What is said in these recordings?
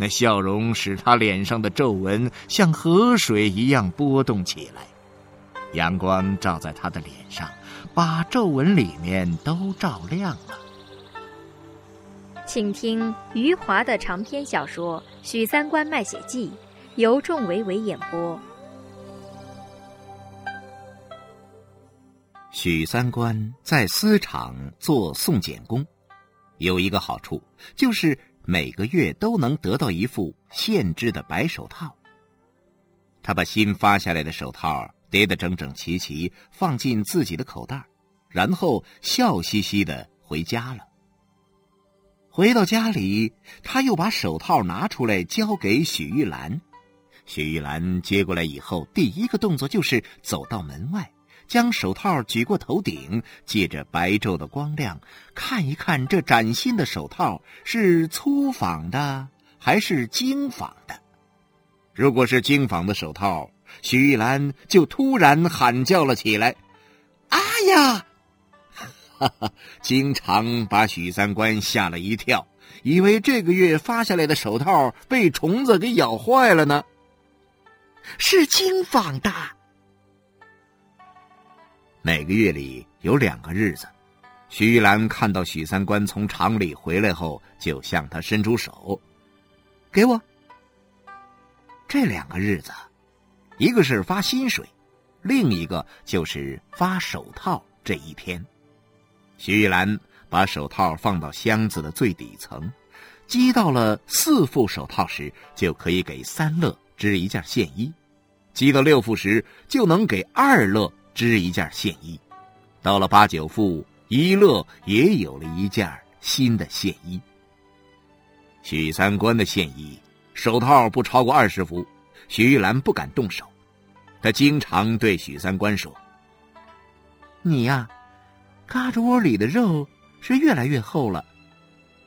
那笑容使他脸上的皱纹像河水一样波动起来，阳光照在他的脸上，把皱纹里面都照亮了。请听余华的长篇小说《许三观卖血记》，由仲维维演播。许三观在丝厂做送检工，有一个好处，就是每个月都能得到一副现制的白手套。他把新发下来的手套叠得整整齐齐，放进自己的口袋，然后笑嘻嘻的回家了。回到家里，他又把手套拿出来交给许玉兰。许玉兰接过来以后，第一个动作就是走到门外，将手套举过头顶，借着白昼的光亮，看一看这崭新的手套是粗纺的还是精纺的。如果是精纺的手套，许玉兰就突然喊叫了起来：“啊呀！”哈哈，经常把许三观吓了一跳，以为这个月发下来的手套被虫子给咬坏了呢。是精纺的。每个月里有两个日子，徐玉兰看到许三观从厂里回来后，就向他伸出手，给我。这两个日子，一个是发薪水，另一个就是发手套这一天。徐玉兰把手套放到箱子的最底层，积到了四副手套时，就可以给三乐织一件线衣；积到六副时，就能给二乐织一件线衣；到了八九副，一乐也有了一件新的线衣。许三观的线衣手套不超过二十幅，许玉兰不敢动手，他经常对许三观说：“你呀。”胳肢窝里的肉是越来越厚了，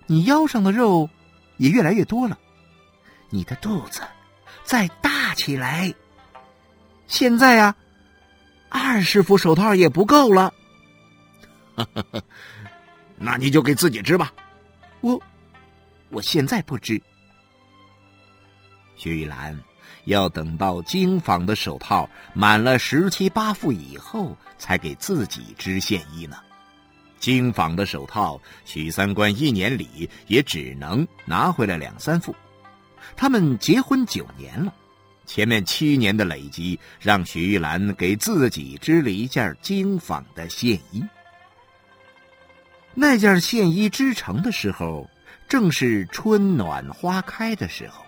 你腰上的肉也越来越多了，你的肚子再大起来。现在呀，二十副手套也不够了。那你就给自己织吧。我，我现在不织。徐玉兰要等到精纺的手套满了十七八副以后，才给自己织线衣呢。精纺的手套，许三观一年里也只能拿回来两三副。他们结婚九年了，前面七年的累积让许玉兰给自己织了一件精纺的线衣。那件线衣织成的时候，正是春暖花开的时候。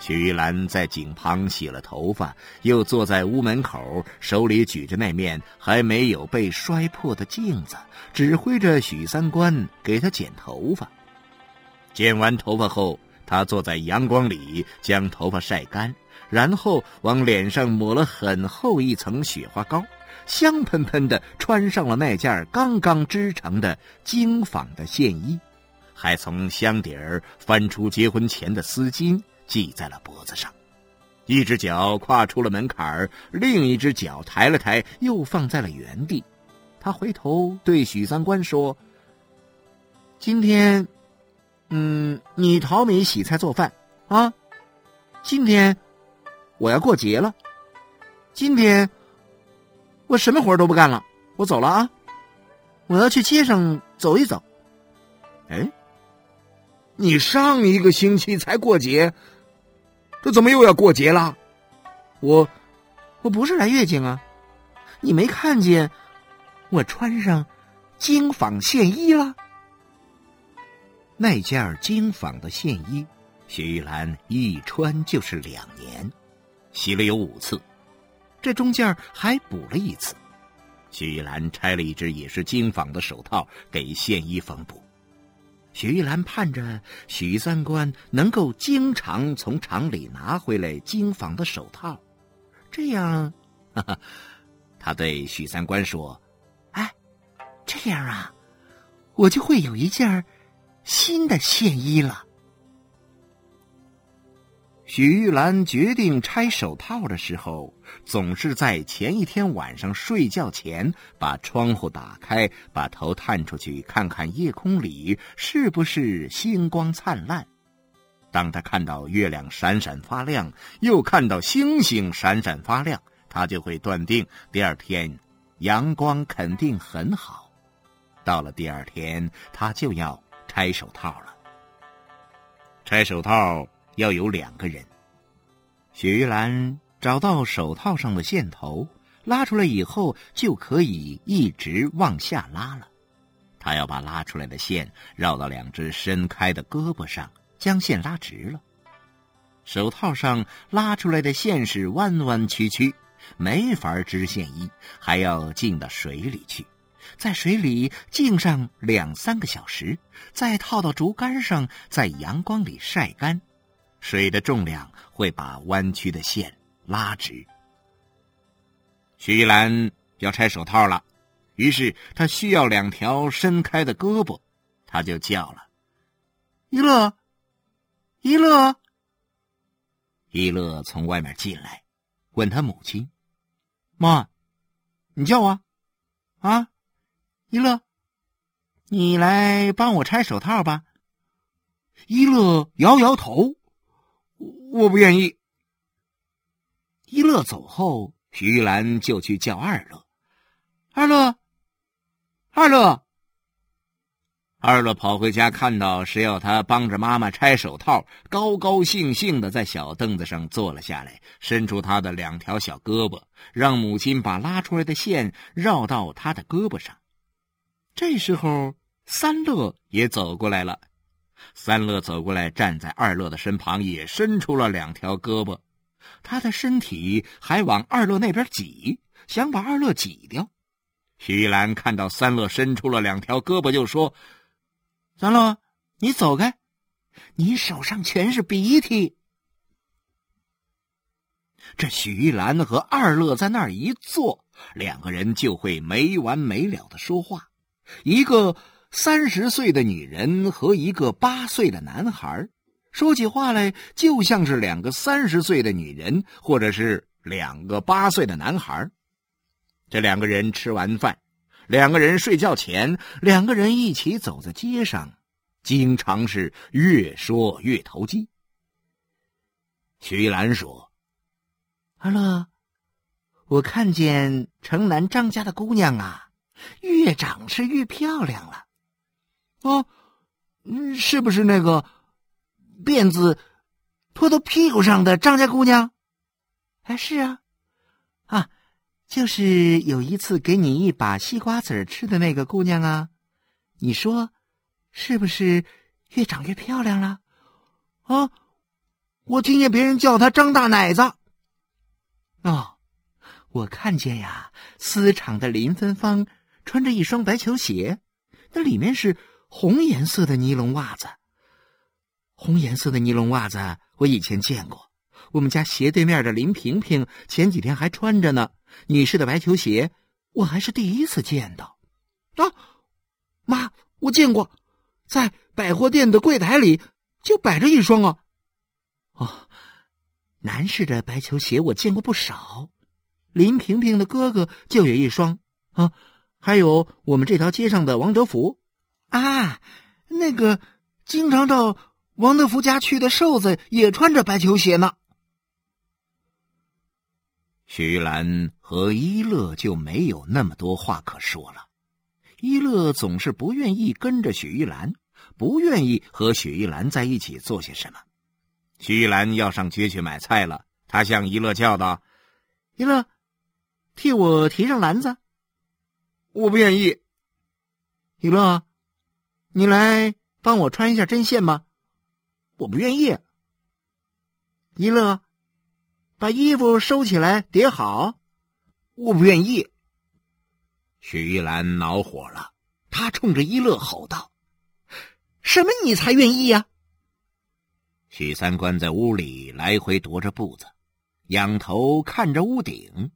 许玉兰在井旁洗了头发，又坐在屋门口，手里举着那面还没有被摔破的镜子，指挥着许三观给他剪头发。剪完头发后，他坐在阳光里将头发晒干，然后往脸上抹了很厚一层雪花膏，香喷喷的穿上了那件刚刚织成的精纺的线衣，还从箱底儿翻出结婚前的丝巾。系在了脖子上，一只脚跨出了门槛儿，另一只脚抬了抬，又放在了原地。他回头对许三观说：“今天，嗯，你淘米、洗菜、做饭啊。今天我要过节了，今天我什么活都不干了，我走了啊！我要去街上走一走。哎，你上一个星期才过节。”这怎么又要过节了？我，我不是来月经啊！你没看见我穿上精纺线衣了？那件精纺的线衣，徐玉兰一穿就是两年，洗了有五次，这中间还补了一次。徐玉兰拆了一只也是精纺的手套给线衣缝补。许玉兰盼着许三观能够经常从厂里拿回来金纺的手套，这样，哈哈，他对许三观说：“哎，这样啊，我就会有一件新的线衣了。”许玉兰决定拆手套的时候，总是在前一天晚上睡觉前把窗户打开，把头探出去看看夜空里是不是星光灿烂。当他看到月亮闪闪发亮，又看到星星闪闪发亮，他就会断定第二天阳光肯定很好。到了第二天，他就要拆手套了。拆手套。要有两个人。雪玉兰找到手套上的线头，拉出来以后就可以一直往下拉了。她要把拉出来的线绕到两只伸开的胳膊上，将线拉直了。手套上拉出来的线是弯弯曲曲，没法织线衣，还要浸到水里去，在水里浸上两三个小时，再套到竹竿上，在阳光里晒干。水的重量会把弯曲的线拉直。徐玉兰要拆手套了，于是她需要两条伸开的胳膊，她就叫了：“一乐，一乐。”一乐从外面进来，问他母亲：“妈，你叫我啊？一乐，你来帮我拆手套吧。”一乐摇摇头。我不愿意。一乐走后，徐玉兰就去叫二乐。二乐，二乐。二乐跑回家，看到是要他帮着妈妈拆手套，高高兴兴的在小凳子上坐了下来，伸出他的两条小胳膊，让母亲把拉出来的线绕到他的胳膊上。这时候，三乐也走过来了。三乐走过来，站在二乐的身旁，也伸出了两条胳膊，他的身体还往二乐那边挤，想把二乐挤掉。徐玉兰看到三乐伸出了两条胳膊，就说：“三乐，你走开，你手上全是鼻涕。”这许玉兰和二乐在那儿一坐，两个人就会没完没了的说话，一个。三十岁的女人和一个八岁的男孩，说起话来就像是两个三十岁的女人，或者是两个八岁的男孩。这两个人吃完饭，两个人睡觉前，两个人一起走在街上，经常是越说越投机。徐兰说：“阿乐，我看见城南张家的姑娘啊，越长是越漂亮了。”哦，是不是那个辫子拖到屁股上的张家姑娘？哎，是啊，啊，就是有一次给你一把西瓜籽吃的那个姑娘啊。你说是不是越长越漂亮了？啊，我听见别人叫她张大奶子。哦，我看见呀，丝厂的林芬芳穿着一双白球鞋，那里面是。红颜色的尼龙袜子，红颜色的尼龙袜子，我以前见过。我们家斜对面的林萍萍前几天还穿着呢。女士的白球鞋，我还是第一次见到。啊，妈，我见过，在百货店的柜台里就摆着一双啊。哦，男士的白球鞋我见过不少，林萍萍的哥哥就有一双啊，还有我们这条街上的王德福。啊，那个经常到王德福家去的瘦子也穿着白球鞋呢。徐兰和一乐就没有那么多话可说了。一乐总是不愿意跟着许玉兰，不愿意和许玉兰在一起做些什么。许玉兰要上街去买菜了，他向一乐叫道：“一乐，替我提上篮子。”我不愿意。一乐。你来帮我穿一下针线吗？我不愿意。一乐，把衣服收起来叠好。我不愿意。许玉兰恼火了，她冲着一乐吼道：“什么你才愿意呀？许三观在屋里来回踱着步子，仰头看着屋顶。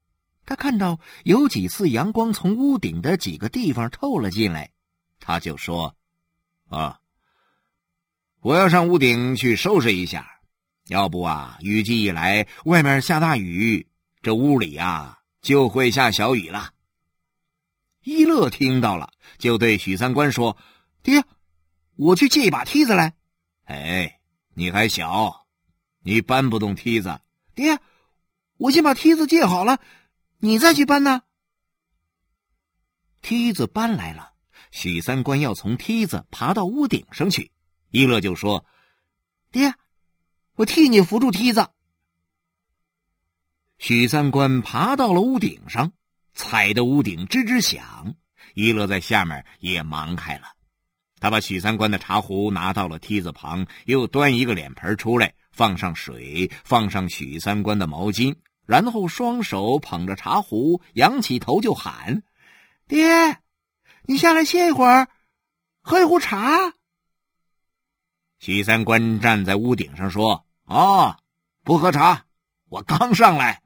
他看到有几次阳光从屋顶的几个地方透了进来，他就说：“啊，我要上屋顶去收拾一下。要不啊，雨季一来，外面下大雨，这屋里啊就会下小雨了。”一乐听到了，就对许三观说：“爹，我去借一把梯子来。”哎。你还小，你搬不动梯子。爹，我先把梯子借好了，你再去搬呢。梯子搬来了，许三观要从梯子爬到屋顶上去，一乐就说：“爹，我替你扶住梯子。”许三观爬到了屋顶上，踩得屋顶吱吱响，一乐在下面也忙开了。他把许三观的茶壶拿到了梯子旁，又端一个脸盆出来，放上水，放上许三观的毛巾，然后双手捧着茶壶，仰起头就喊：“爹，你下来歇一会儿，喝一壶茶。”许三观站在屋顶上说：“哦，不喝茶，我刚上来。”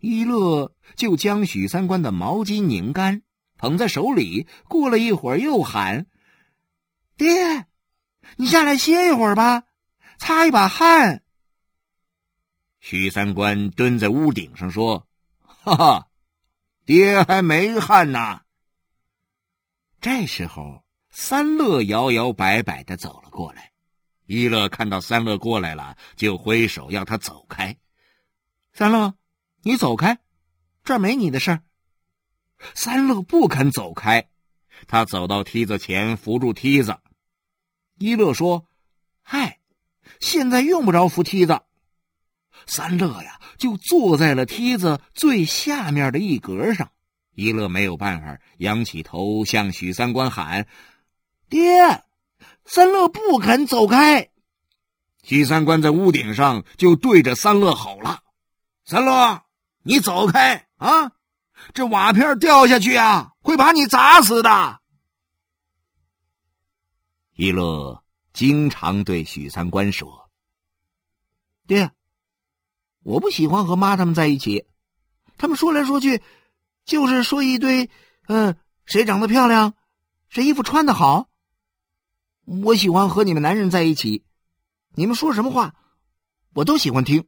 一乐就将许三观的毛巾拧干。捧在手里，过了一会儿，又喊：“爹，你下来歇一会儿吧，擦一把汗。”许三观蹲在屋顶上说：“哈哈，爹还没汗呢。”这时候，三乐摇摇摆摆的走了过来。一乐看到三乐过来了，就挥手要他走开。三乐，你走开，这儿没你的事儿。三乐不肯走开，他走到梯子前扶住梯子。一乐说：“嗨，现在用不着扶梯子。”三乐呀，就坐在了梯子最下面的一格上。一乐没有办法，仰起头向许三观喊：“爹！”三乐不肯走开。许三观在屋顶上就对着三乐吼了：“三乐，你走开啊！”这瓦片掉下去啊，会把你砸死的。一乐经常对许三观说：“爹，我不喜欢和妈他们在一起，他们说来说去，就是说一堆，嗯，谁长得漂亮，谁衣服穿的好。我喜欢和你们男人在一起，你们说什么话，我都喜欢听。”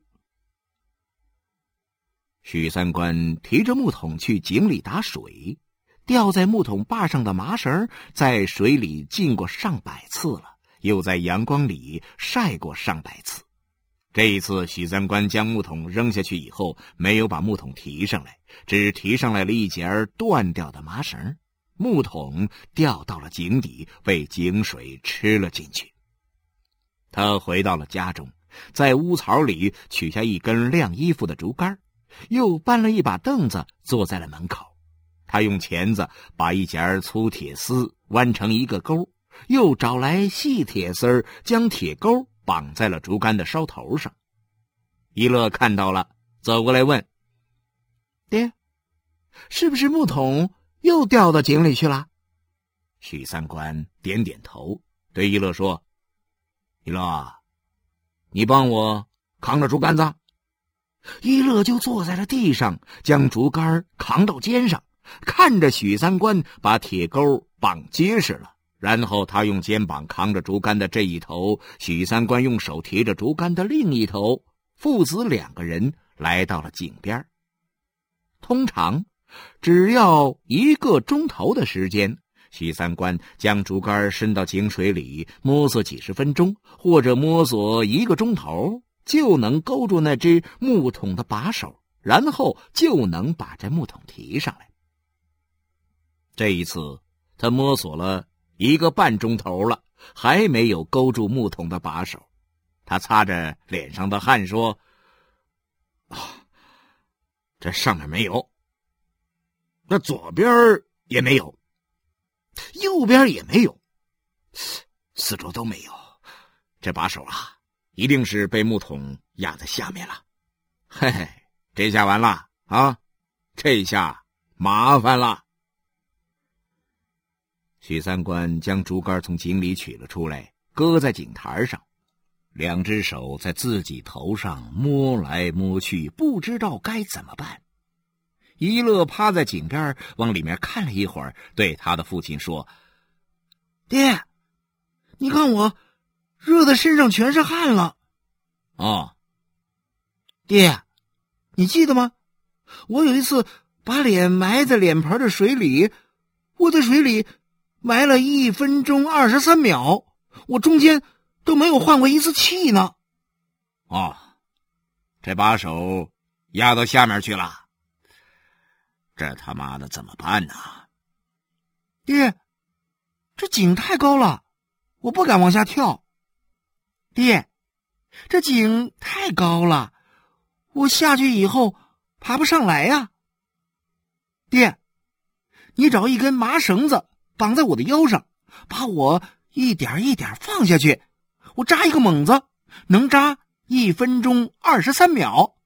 许三观提着木桶去井里打水，吊在木桶把上的麻绳在水里浸过上百次了，又在阳光里晒过上百次。这一次，许三观将木桶扔下去以后，没有把木桶提上来，只提上来了一截断掉的麻绳，木桶掉到了井底，被井水吃了进去。他回到了家中，在屋槽里取下一根晾衣服的竹竿。又搬了一把凳子，坐在了门口。他用钳子把一截粗铁丝弯成一个钩，又找来细铁丝将铁钩绑在了竹竿的梢头上。一乐看到了，走过来问：“爹，是不是木桶又掉到井里去了？”许三观点点头，对一乐说：“一乐，你帮我扛着竹竿子。”一乐就坐在了地上，将竹竿扛到肩上，看着许三观把铁钩绑结实了。然后他用肩膀扛着竹竿的这一头，许三观用手提着竹竿的另一头，父子两个人来到了井边。通常，只要一个钟头的时间，许三观将竹竿伸到井水里摸索几十分钟，或者摸索一个钟头。就能勾住那只木桶的把手，然后就能把这木桶提上来。这一次，他摸索了一个半钟头了，还没有勾住木桶的把手。他擦着脸上的汗说：“啊，这上面没有，那左边也没有，右边也没有，四周都没有。这把手啊！”一定是被木桶压在下面了，嘿嘿，这下完了啊！这下麻烦了。许三观将竹竿从井里取了出来，搁在井台上，两只手在自己头上摸来摸去，不知道该怎么办。一乐趴在井边，往里面看了一会儿，对他的父亲说：“爹，你看我热的身上全是汗了。”“哦，爹，你记得吗？我有一次把脸埋在脸盆的水里，我在水里。”埋了一分钟二十三秒，我中间都没有换过一次气呢。哦，这把手压到下面去了，这他妈的怎么办呢？爹，这井太高了，我不敢往下跳。爹，这井太高了，我下去以后爬不上来呀。爹，你找一根麻绳子。绑在我的腰上，把我一点一点放下去。我扎一个猛子，能扎一分钟二十三秒。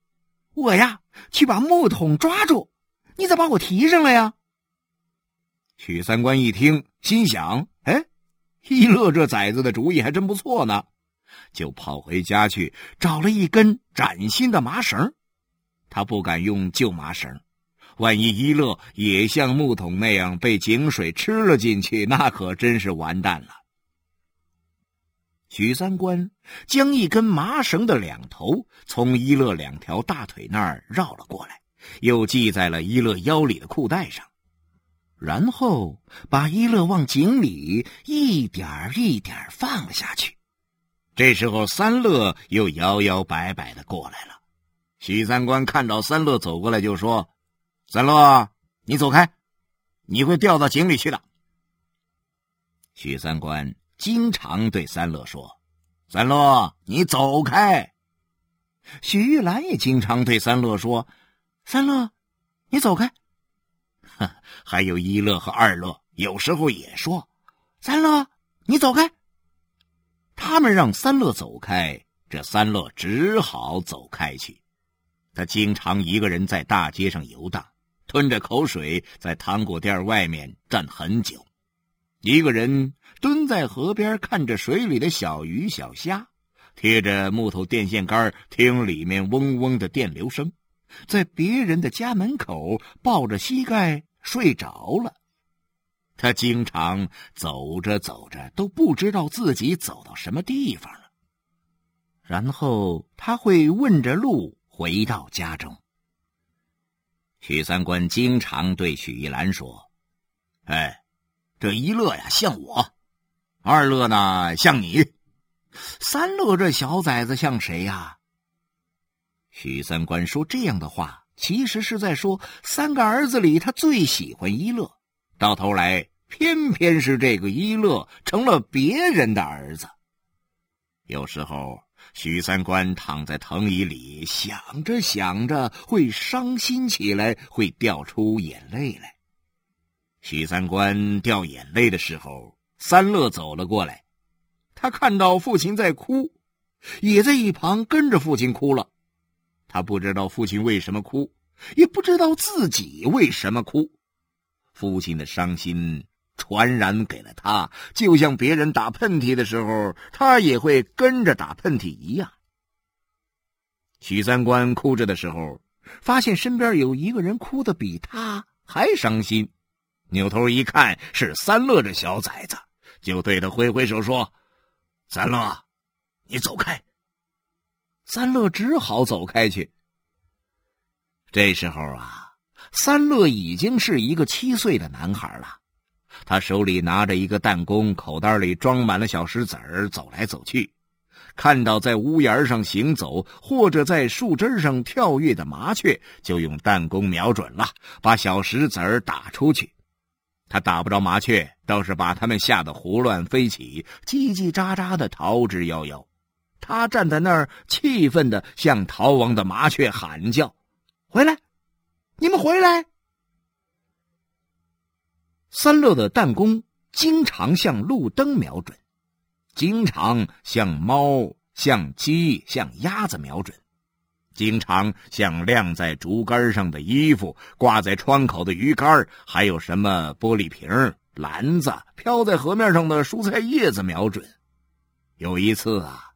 我呀，去把木桶抓住，你再把我提上来呀。许三观一听，心想：哎，一乐这崽子的主意还真不错呢。就跑回家去找了一根崭新的麻绳。他不敢用旧麻绳。万一伊乐也像木桶那样被井水吃了进去，那可真是完蛋了。许三观将一根麻绳的两头从伊乐两条大腿那儿绕了过来，又系在了伊乐腰里的裤带上，然后把一乐往井里一点一点放下去。这时候，三乐又摇摇摆摆的过来了。许三观看到三乐走过来，就说。三乐，你走开，你会掉到井里去的。许三观经常对三乐说：“三乐，你走开。”许玉兰也经常对三乐说：“三乐，你走开。”哼，还有一乐和二乐，有时候也说：“三乐，你走开。”他们让三乐走开，这三乐只好走开去。他经常一个人在大街上游荡。吞着口水，在糖果店外面站很久。一个人蹲在河边，看着水里的小鱼小虾，贴着木头电线杆听里面嗡嗡的电流声，在别人的家门口抱着膝盖睡着了。他经常走着走着都不知道自己走到什么地方了，然后他会问着路回到家中。许三观经常对许一兰说：“哎，这一乐呀像我，二乐呢像你，三乐这小崽子像谁呀？”许三观说这样的话，其实是在说三个儿子里他最喜欢一乐，到头来偏偏是这个一乐成了别人的儿子。有时候。许三观躺在藤椅里，想着想着，会伤心起来，会掉出眼泪来。许三观掉眼泪的时候，三乐走了过来，他看到父亲在哭，也在一旁跟着父亲哭了。他不知道父亲为什么哭，也不知道自己为什么哭。父亲的伤心。传染给了他，就像别人打喷嚏的时候，他也会跟着打喷嚏一样。许三观哭着的时候，发现身边有一个人哭的比他还伤心，扭头一看是三乐这小崽子，就对他挥挥手说：“三乐，你走开。”三乐只好走开去。这时候啊，三乐已经是一个七岁的男孩了。他手里拿着一个弹弓，口袋里装满了小石子儿，走来走去。看到在屋檐上行走或者在树枝上跳跃的麻雀，就用弹弓瞄准了，把小石子儿打出去。他打不着麻雀，倒是把它们吓得胡乱飞起，叽叽喳喳的逃之夭夭。他站在那儿，气愤的向逃亡的麻雀喊叫：“回来，你们回来！”三乐的弹弓经常向路灯瞄准，经常向猫、向鸡、向鸭子瞄准，经常向晾在竹竿上的衣服、挂在窗口的鱼竿，还有什么玻璃瓶、篮子、飘在河面上的蔬菜叶子瞄准。有一次啊，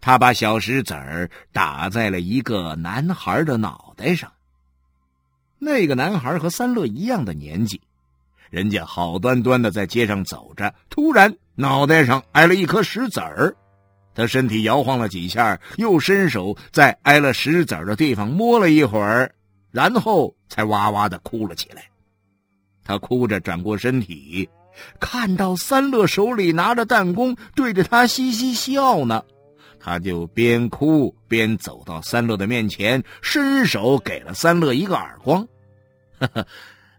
他把小石子儿打在了一个男孩的脑袋上。那个男孩和三乐一样的年纪，人家好端端的在街上走着，突然脑袋上挨了一颗石子儿。他身体摇晃了几下，又伸手在挨了石子儿的地方摸了一会儿，然后才哇哇的哭了起来。他哭着转过身体，看到三乐手里拿着弹弓，对着他嘻嘻笑呢。他就边哭边走到三乐的面前，伸手给了三乐一个耳光。呵呵，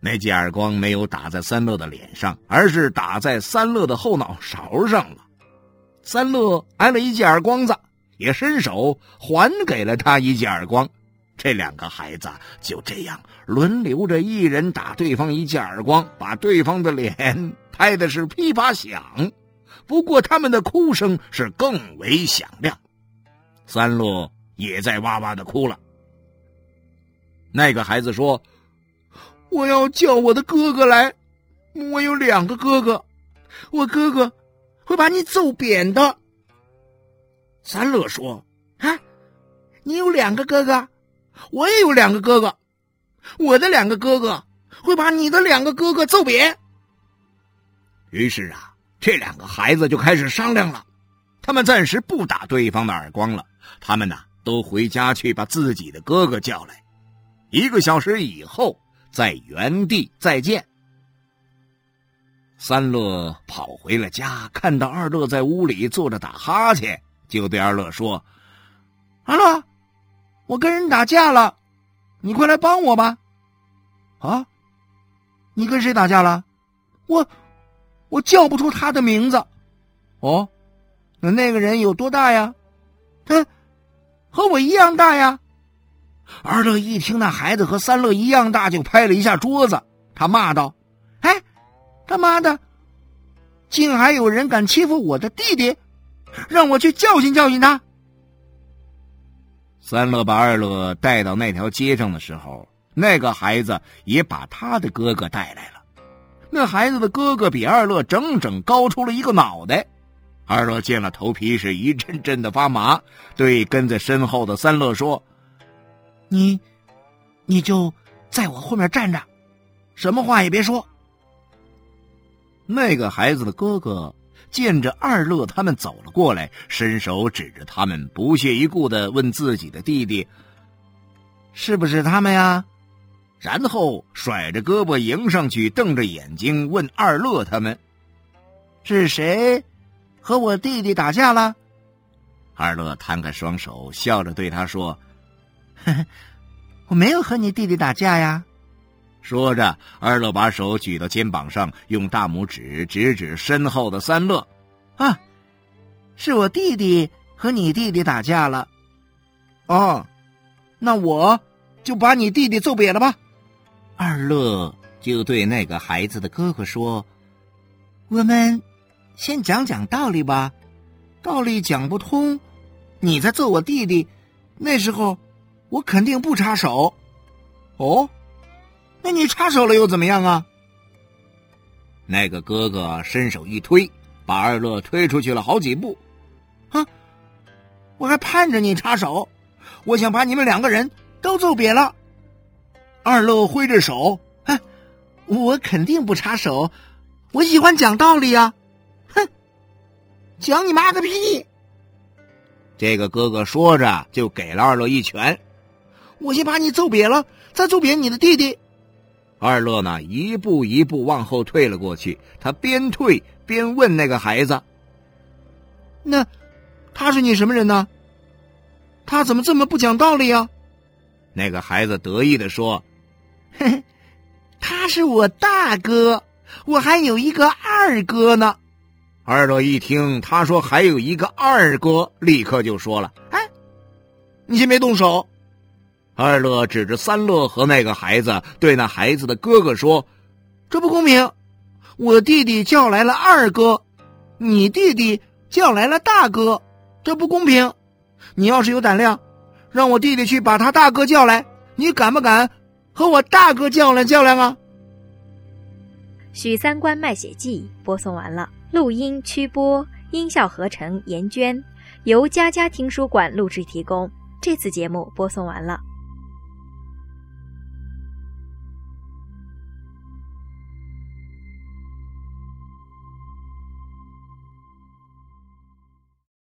那记耳光没有打在三乐的脸上，而是打在三乐的后脑勺上了。三乐挨了一记耳光子，也伸手还给了他一记耳光。这两个孩子就这样轮流着，一人打对方一记耳光，把对方的脸拍的是噼啪响。不过他们的哭声是更为响亮，三乐也在哇哇的哭了。那个孩子说：“我要叫我的哥哥来，我有两个哥哥，我哥哥会把你揍扁的。”三乐说：“啊，你有两个哥哥，我也有两个哥哥，我的两个哥哥会把你的两个哥哥揍扁。”于是啊。这两个孩子就开始商量了，他们暂时不打对方的耳光了，他们呢都回家去把自己的哥哥叫来，一个小时以后在原地再见。三乐跑回了家，看到二乐在屋里坐着打哈欠，就对二乐说：“二乐，我跟人打架了，你快来帮我吧。”啊，你跟谁打架了？我。我叫不出他的名字，哦，那那个人有多大呀？他和我一样大呀。二乐一听那孩子和三乐一样大，就拍了一下桌子，他骂道：“哎，他妈的，竟还有人敢欺负我的弟弟，让我去教训教训他！”三乐把二乐带到那条街上的时候，那个孩子也把他的哥哥带来了。那孩子的哥哥比二乐整整高出了一个脑袋，二乐见了头皮是一阵阵的发麻，对跟在身后的三乐说：“你，你就在我后面站着，什么话也别说。”那个孩子的哥哥见着二乐他们走了过来，伸手指着他们，不屑一顾的问自己的弟弟：“是不是他们呀？”然后甩着胳膊迎上去，瞪着眼睛问二乐他们：“是谁和我弟弟打架了？”二乐摊开双手，笑着对他说：“ 我没有和你弟弟打架呀。”说着，二乐把手举到肩膀上，用大拇指指指身后的三乐：“啊，是我弟弟和你弟弟打架了。哦，那我就把你弟弟揍扁了吧。”二乐就对那个孩子的哥哥说：“我们先讲讲道理吧，道理讲不通，你再揍我弟弟，那时候我肯定不插手。哦，那你插手了又怎么样啊？”那个哥哥伸手一推，把二乐推出去了好几步。哼！我还盼着你插手，我想把你们两个人都揍扁了。二乐挥着手，哼，我肯定不插手，我喜欢讲道理呀，哼，讲你妈个屁！这个哥哥说着就给了二乐一拳，我先把你揍扁了，再揍扁你的弟弟。二乐呢，一步一步往后退了过去，他边退边问那个孩子：“那他是你什么人呢？他怎么这么不讲道理呀？”那个孩子得意的说。嘿，他是我大哥，我还有一个二哥呢。二乐一听他说还有一个二哥，立刻就说了：“哎，你先别动手。”二乐指着三乐和那个孩子，对那孩子的哥哥说：“这不公平！我弟弟叫来了二哥，你弟弟叫来了大哥，这不公平！你要是有胆量，让我弟弟去把他大哥叫来，你敢不敢？”和我大哥较量较量啊！许三观卖血记》播送完了，录音、曲播、音效合成严娟，由佳佳听书馆录制提供。这次节目播送完了。